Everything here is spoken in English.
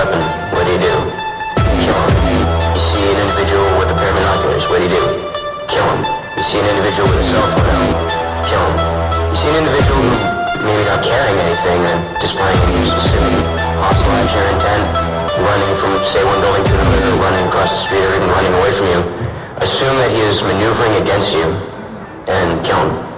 weapon, what do you do? Kill him. You see an individual with a pair of binoculars, what do you do? Kill him. You see an individual with a cell phone kill him. You see an individual who maybe not carrying anything or displaying a useless hostile action or intent, running from, say, one building to another, or running across the street, or even running away from you. Assume that he is maneuvering against you, and kill him.